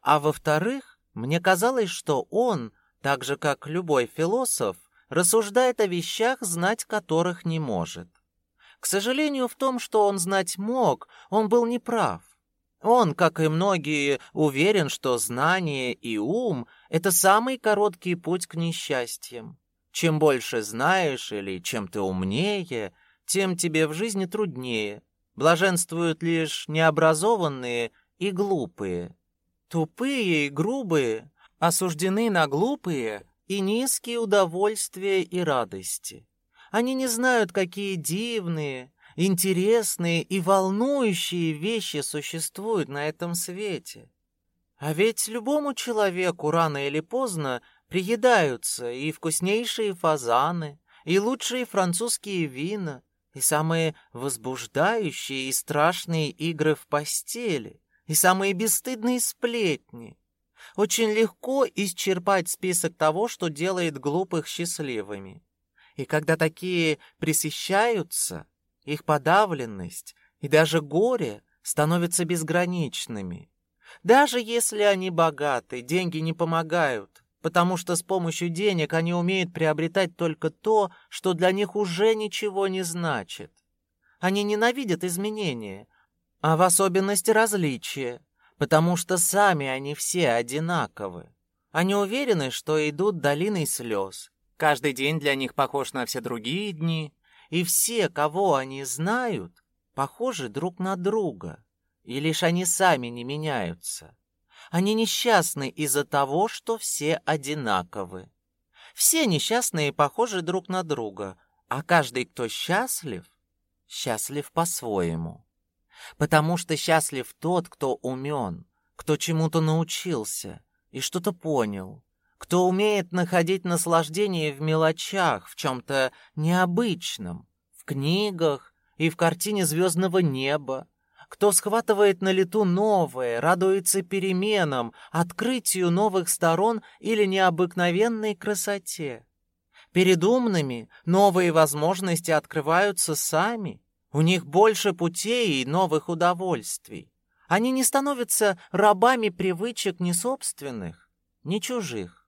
А во-вторых, мне казалось, что он, так же как любой философ, рассуждает о вещах, знать которых не может. К сожалению, в том, что он знать мог, он был неправ. Он, как и многие, уверен, что знание и ум — это самый короткий путь к несчастьям. Чем больше знаешь или чем ты умнее, тем тебе в жизни труднее. Блаженствуют лишь необразованные и глупые. Тупые и грубые осуждены на глупые и низкие удовольствия и радости. Они не знают, какие дивные, интересные и волнующие вещи существуют на этом свете. А ведь любому человеку рано или поздно приедаются и вкуснейшие фазаны, и лучшие французские вина, и самые возбуждающие и страшные игры в постели, и самые бесстыдные сплетни. Очень легко исчерпать список того, что делает глупых счастливыми. И когда такие пресыщаются, их подавленность и даже горе становятся безграничными. Даже если они богаты, деньги не помогают, потому что с помощью денег они умеют приобретать только то, что для них уже ничего не значит. Они ненавидят изменения, а в особенности различия, потому что сами они все одинаковы. Они уверены, что идут долиной слез. Каждый день для них похож на все другие дни, и все, кого они знают, похожи друг на друга, и лишь они сами не меняются. Они несчастны из-за того, что все одинаковы. Все несчастные похожи друг на друга, а каждый, кто счастлив, счастлив по-своему. Потому что счастлив тот, кто умен, кто чему-то научился и что-то понял, кто умеет находить наслаждение в мелочах, в чем-то необычном, в книгах и в картине звездного неба, кто схватывает на лету новое, радуется переменам, открытию новых сторон или необыкновенной красоте. Перед умными новые возможности открываются сами, у них больше путей и новых удовольствий. Они не становятся рабами привычек ни собственных, ни чужих.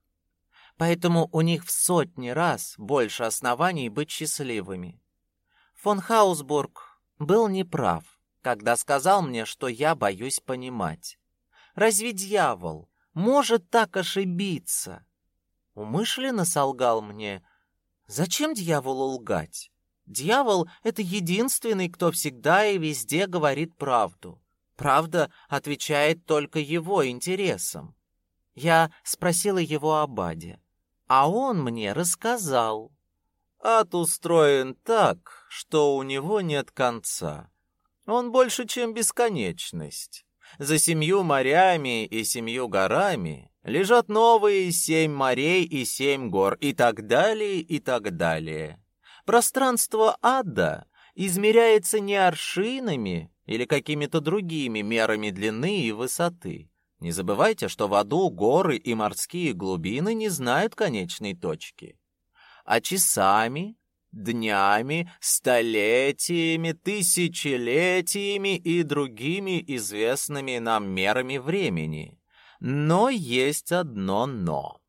Поэтому у них в сотни раз больше оснований быть счастливыми. Фон Хаусбург был неправ когда сказал мне, что я боюсь понимать. Разве дьявол может так ошибиться? Умышленно солгал мне. Зачем дьяволу лгать? Дьявол — это единственный, кто всегда и везде говорит правду. Правда отвечает только его интересам. Я спросила его об Аде, а он мне рассказал. Ад устроен так, что у него нет конца. Он больше, чем бесконечность. За семью морями и семью горами лежат новые семь морей и семь гор, и так далее, и так далее. Пространство ада измеряется не аршинами или какими-то другими мерами длины и высоты. Не забывайте, что в аду горы и морские глубины не знают конечной точки, а часами днями, столетиями, тысячелетиями и другими известными нам мерами времени. Но есть одно «но».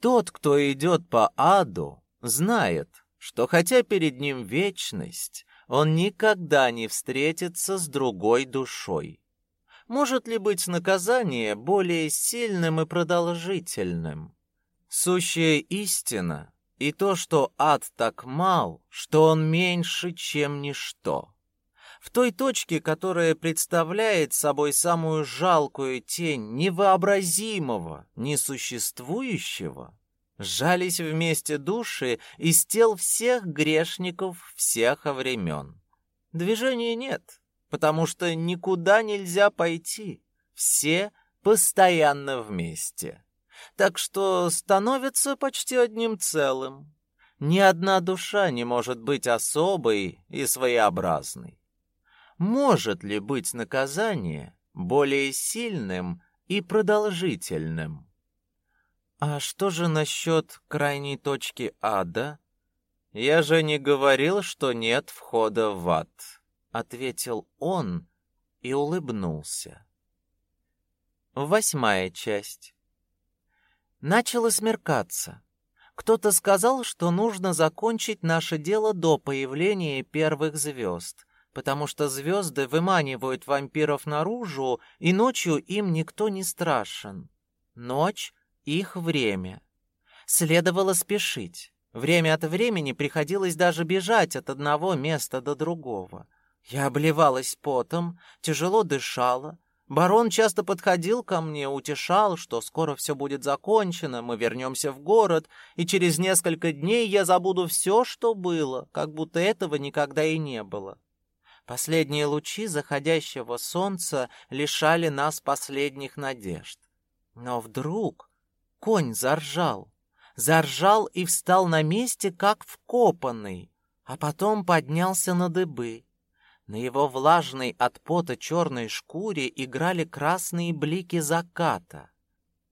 Тот, кто идет по аду, знает, что хотя перед ним вечность, он никогда не встретится с другой душой. Может ли быть наказание более сильным и продолжительным? Сущая истина и то, что ад так мал, что он меньше, чем ничто. В той точке, которая представляет собой самую жалкую тень невообразимого, несуществующего, сжались вместе души из тел всех грешников всех времен. Движения нет, потому что никуда нельзя пойти, все постоянно вместе так что становятся почти одним целым. Ни одна душа не может быть особой и своеобразной. Может ли быть наказание более сильным и продолжительным? А что же насчет крайней точки ада? Я же не говорил, что нет входа в ад, ответил он и улыбнулся. Восьмая часть. Начало смеркаться. Кто-то сказал, что нужно закончить наше дело до появления первых звезд, потому что звезды выманивают вампиров наружу, и ночью им никто не страшен. Ночь — их время. Следовало спешить. Время от времени приходилось даже бежать от одного места до другого. Я обливалась потом, тяжело дышала, Барон часто подходил ко мне, утешал, что скоро все будет закончено, мы вернемся в город, и через несколько дней я забуду все, что было, как будто этого никогда и не было. Последние лучи заходящего солнца лишали нас последних надежд. Но вдруг конь заржал. Заржал и встал на месте, как вкопанный. а потом поднялся на дыбы. На его влажной от пота черной шкуре играли красные блики заката.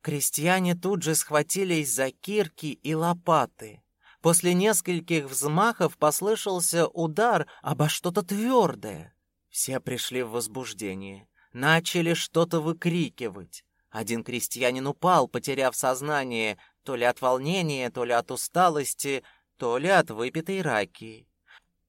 Крестьяне тут же схватились за кирки и лопаты. После нескольких взмахов послышался удар обо что-то твердое. Все пришли в возбуждение, начали что-то выкрикивать. Один крестьянин упал, потеряв сознание, то ли от волнения, то ли от усталости, то ли от выпитой раки.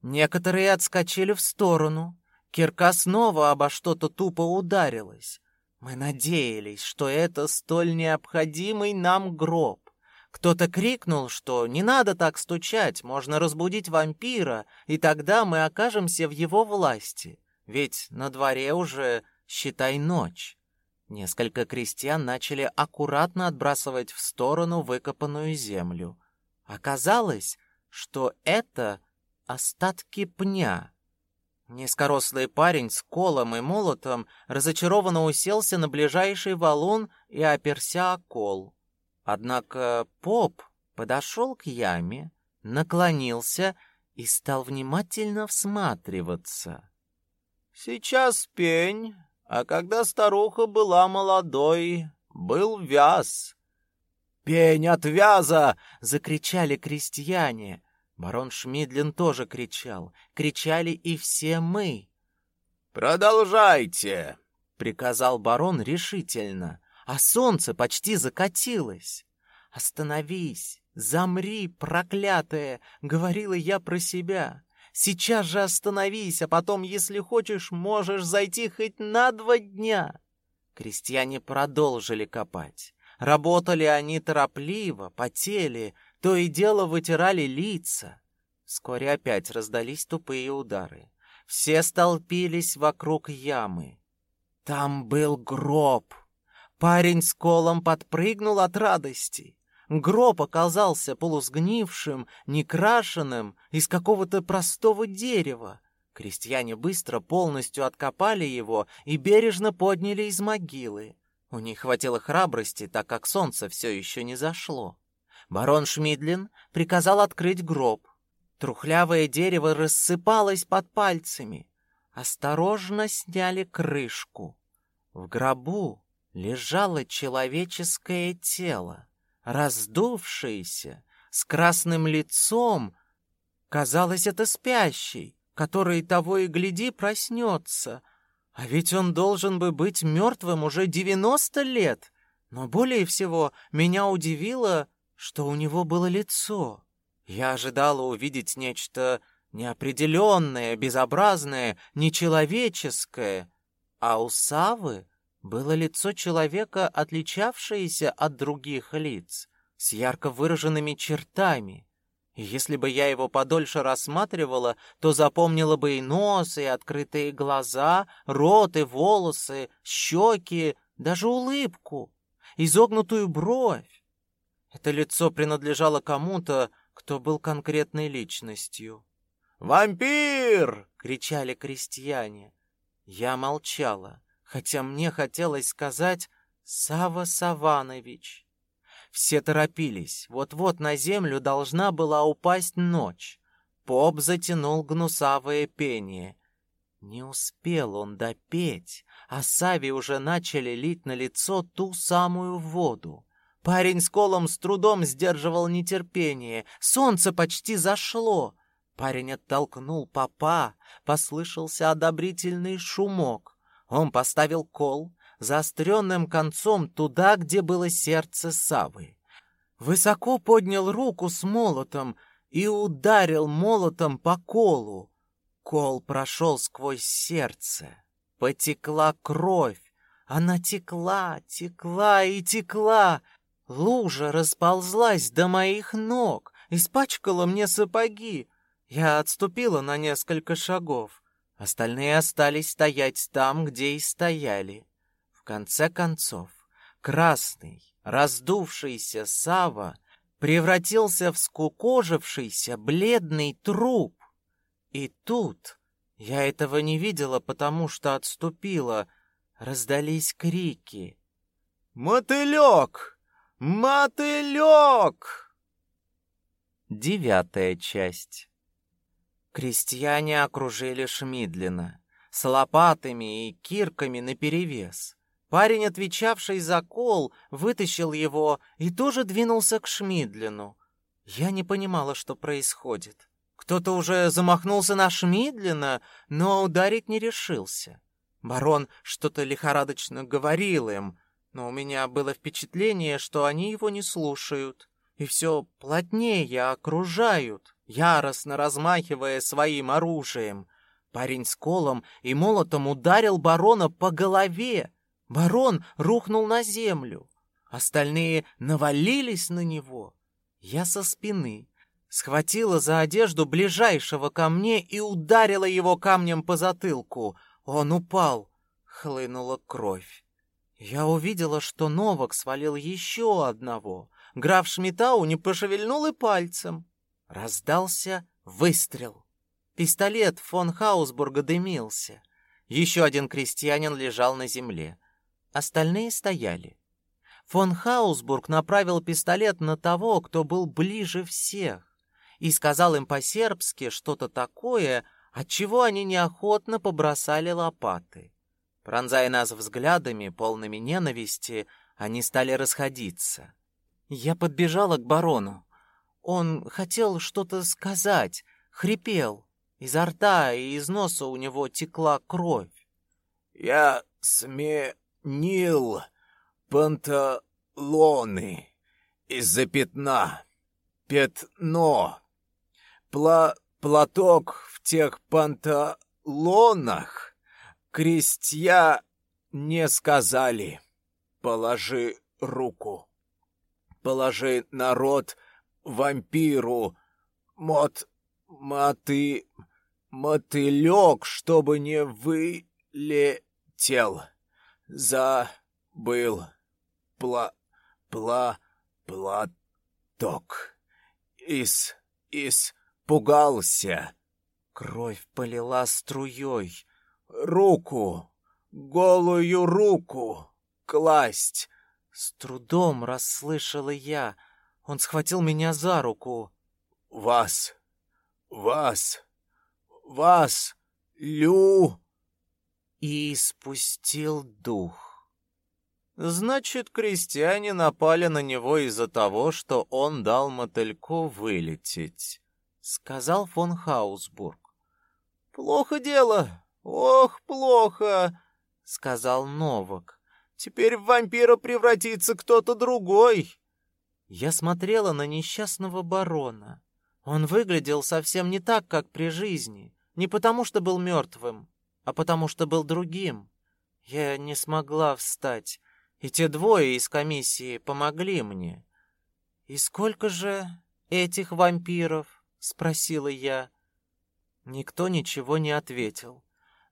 Некоторые отскочили в сторону. Кирка снова обо что-то тупо ударилась. Мы надеялись, что это столь необходимый нам гроб. Кто-то крикнул, что не надо так стучать, можно разбудить вампира, и тогда мы окажемся в его власти. Ведь на дворе уже, считай, ночь. Несколько крестьян начали аккуратно отбрасывать в сторону выкопанную землю. Оказалось, что это остатки пня. Низкорослый парень с колом и молотом разочарованно уселся на ближайший валун и оперся о кол. Однако поп подошел к яме, наклонился и стал внимательно всматриваться. «Сейчас пень, а когда старуха была молодой, был вяз». «Пень от вяза!» — закричали крестьяне. Барон Шмидлин тоже кричал. Кричали и все мы. «Продолжайте!» — приказал барон решительно а солнце почти закатилось. «Остановись! Замри, проклятая!» — говорила я про себя. «Сейчас же остановись, а потом, если хочешь, можешь зайти хоть на два дня!» Крестьяне продолжили копать. Работали они торопливо, потели, то и дело вытирали лица. Вскоре опять раздались тупые удары. Все столпились вокруг ямы. Там был гроб. Парень с колом подпрыгнул от радости. Гроб оказался полусгнившим, некрашенным, из какого-то простого дерева. Крестьяне быстро полностью откопали его и бережно подняли из могилы. У них хватило храбрости, так как солнце все еще не зашло. Барон Шмидлин приказал открыть гроб. Трухлявое дерево рассыпалось под пальцами. Осторожно сняли крышку. В гробу лежало человеческое тело, раздувшееся, с красным лицом. Казалось, это спящий, который того и гляди проснется. А ведь он должен бы быть мертвым уже девяносто лет. Но более всего меня удивило, что у него было лицо. Я ожидала увидеть нечто неопределенное, безобразное, нечеловеческое. А у Савы было лицо человека, отличавшееся от других лиц, с ярко выраженными чертами. И если бы я его подольше рассматривала, то запомнила бы и нос, и открытые глаза, рот и волосы, щеки, даже улыбку, изогнутую бровь. Это лицо принадлежало кому-то, кто был конкретной личностью. «Вампир!» — кричали крестьяне. Я молчала хотя мне хотелось сказать «Сава Саванович». Все торопились, вот-вот на землю должна была упасть ночь. Поп затянул гнусавое пение. Не успел он допеть, а Сави уже начали лить на лицо ту самую воду. Парень с колом с трудом сдерживал нетерпение. Солнце почти зашло. Парень оттолкнул попа, послышался одобрительный шумок. Он поставил кол заостренным концом туда, где было сердце Савы. Высоко поднял руку с молотом и ударил молотом по колу. Кол прошел сквозь сердце. Потекла кровь. Она текла, текла и текла. Лужа расползлась до моих ног, испачкала мне сапоги. Я отступила на несколько шагов. Остальные остались стоять там, где и стояли. В конце концов, красный, раздувшийся Сава превратился в скукожившийся бледный труп. И тут, я этого не видела, потому что отступила, раздались крики. «Мотылек! Мотылек!» Девятая часть Крестьяне окружили Шмидлина с лопатами и кирками наперевес. Парень, отвечавший за кол, вытащил его и тоже двинулся к Шмидлину. Я не понимала, что происходит. Кто-то уже замахнулся на Шмидлина, но ударить не решился. Барон что-то лихорадочно говорил им, но у меня было впечатление, что они его не слушают и все плотнее окружают, яростно размахивая своим оружием. Парень с колом и молотом ударил барона по голове. Барон рухнул на землю. Остальные навалились на него. Я со спины схватила за одежду ближайшего ко мне и ударила его камнем по затылку. Он упал. Хлынула кровь. Я увидела, что Новак свалил еще одного. Граф Шмитау не пошевельнул и пальцем. Раздался выстрел. Пистолет фон Хаусбурга дымился. Еще один крестьянин лежал на земле. Остальные стояли. Фон Хаусбург направил пистолет на того, кто был ближе всех и сказал им по-сербски что-то такое, от чего они неохотно побросали лопаты. Пронзая нас взглядами, полными ненависти, они стали расходиться. Я подбежала к барону. Он хотел что-то сказать, хрипел. Изо рта и из носа у него текла кровь. «Я сменил панталоны из-за пятна. Пятно Пла платок в тех панталонах крестья не сказали. Положи руку. Положи народ вампиру. Мот... Моты... Мотылек, чтобы не вылетел. Забыл. Пла... Пла... Платок. Из... Из испугался. Кровь полила струей. Руку, голую руку, класть. С трудом расслышала я. Он схватил меня за руку. Вас, вас, вас, Лю... И спустил дух. Значит, крестьяне напали на него из-за того, что он дал мотыльку вылететь сказал фон Хаусбург. Плохо дело. Ох, плохо, сказал Новак. Теперь в вампира превратится кто-то другой. Я смотрела на несчастного барона. Он выглядел совсем не так, как при жизни, не потому что был мертвым, а потому что был другим. Я не смогла встать, и те двое из комиссии помогли мне. И сколько же этих вампиров? спросила я. Никто ничего не ответил.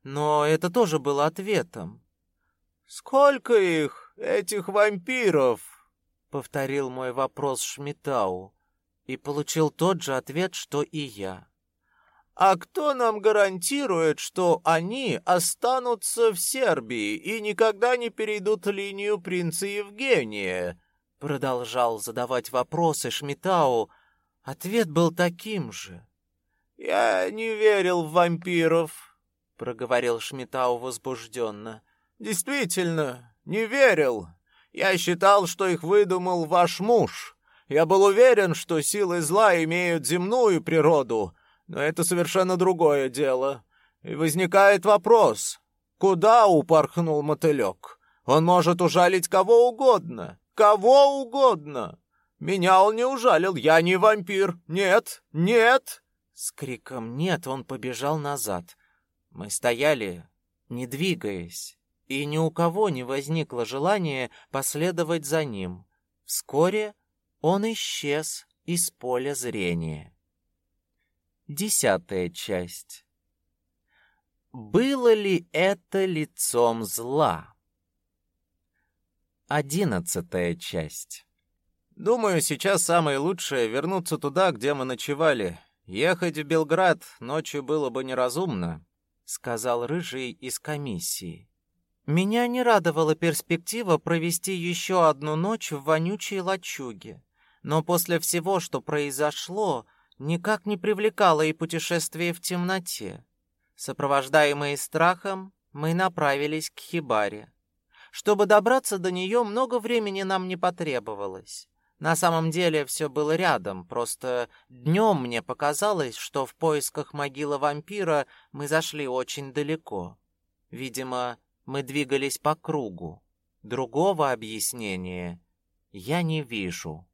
Но это тоже было ответом. Сколько их, этих вампиров? повторил мой вопрос Шмитау и получил тот же ответ, что и я. А кто нам гарантирует, что они останутся в Сербии и никогда не перейдут линию принца Евгения? Продолжал задавать вопросы Шмитау, Ответ был таким же. «Я не верил в вампиров», — проговорил Шмитау возбужденно. «Действительно, не верил. Я считал, что их выдумал ваш муж. Я был уверен, что силы зла имеют земную природу, но это совершенно другое дело. И возникает вопрос, куда упорхнул мотылек? Он может ужалить кого угодно, кого угодно. Меня он не ужалил, я не вампир. Нет, нет!» С криком «нет» он побежал назад. Мы стояли, не двигаясь, и ни у кого не возникло желания последовать за ним. Вскоре он исчез из поля зрения. Десятая часть. Было ли это лицом зла? Одиннадцатая часть. Думаю, сейчас самое лучшее вернуться туда, где мы ночевали. Ехать в Белград ночью было бы неразумно, сказал рыжий из комиссии. Меня не радовала перспектива провести еще одну ночь в вонючей лачуге. Но после всего, что произошло, никак не привлекало и путешествие в темноте. Сопровождаемые страхом, мы направились к хибаре. Чтобы добраться до нее, много времени нам не потребовалось. На самом деле все было рядом, просто днем мне показалось, что в поисках могилы вампира мы зашли очень далеко. Видимо, мы двигались по кругу. Другого объяснения я не вижу.